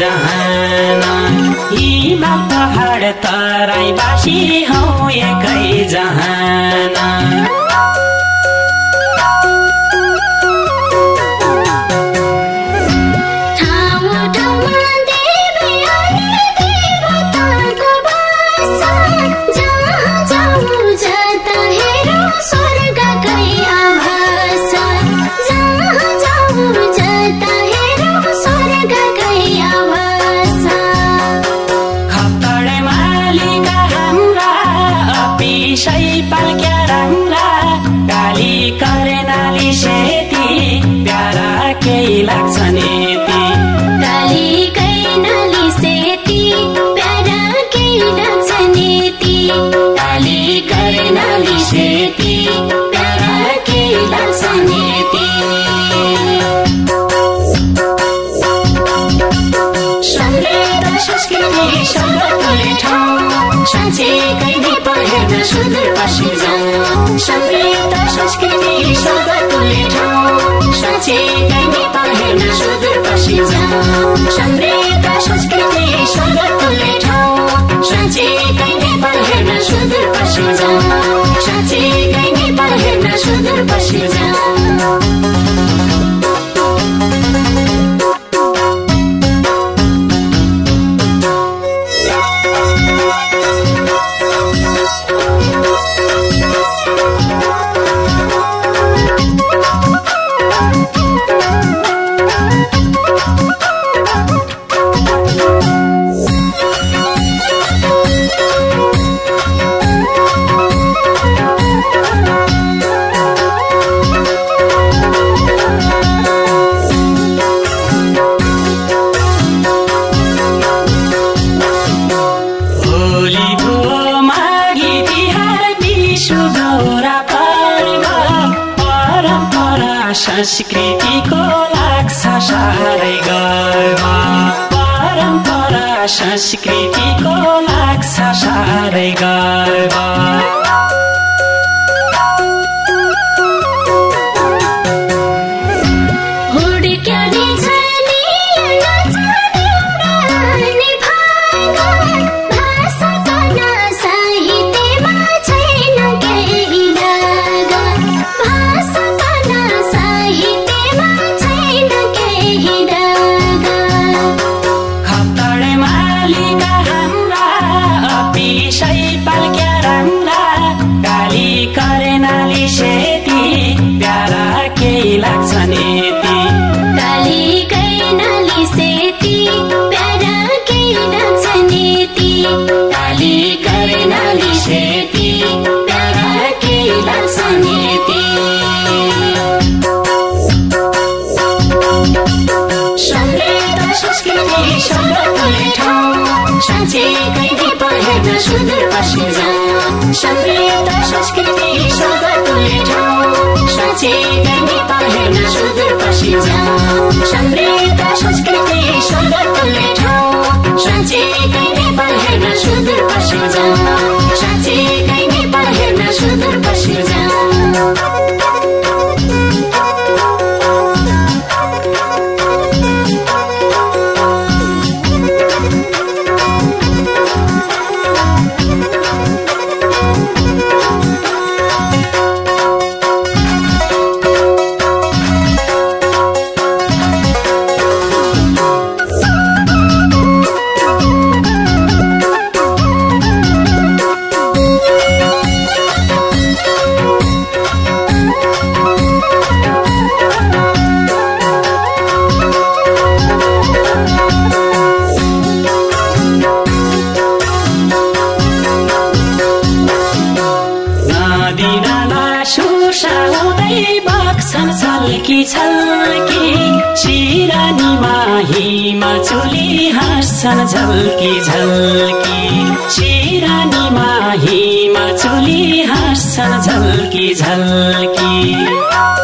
जहाना हिमाल पहाड तराई बासी हौ एकै जहाना शैपाल क्याराङ्ला काली करेनाली सेती प्यारा केही लाग्छ नि ती काली कैनाली सेती प्यारा केही लाग्छ नि ती काली करेनाली सोचे पढ हेर्न सुन्दुर बसेछ संस्कृति सुन्दरको मेठ सोचे पढ हेर्न सुधूर बसेछ समृद्ध संस्कृति सुन्दरको मेठ सोचे गति बल हेर्न सुधूर बसेछ सोचे गति बढ्न सुधूर बसेछ संस्कृतिको लाग्छ सारै गर्व। परम्परा संस्कृतिको लाग्छ सारै गर्व। साँचे गन्दी पढे न सुन्दर बसिजा संस्कृति सुन्दर सोचे गन्दी सुन्दर बसिजा संस्कृति सुन्दर सोचे सुन्दर बसिजा साँचे गन्दी सुन्दर बसिजा खालकी छल्की चिरानी हिमा चुली हाँस्छन् झल्की झल्की चिरानी हिमा चुली हाँस्छन् झल्की झल्की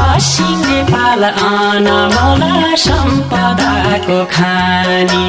पश्चिम नेपाल अनमोला सम्पदाको खानी।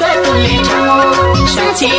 सुदूर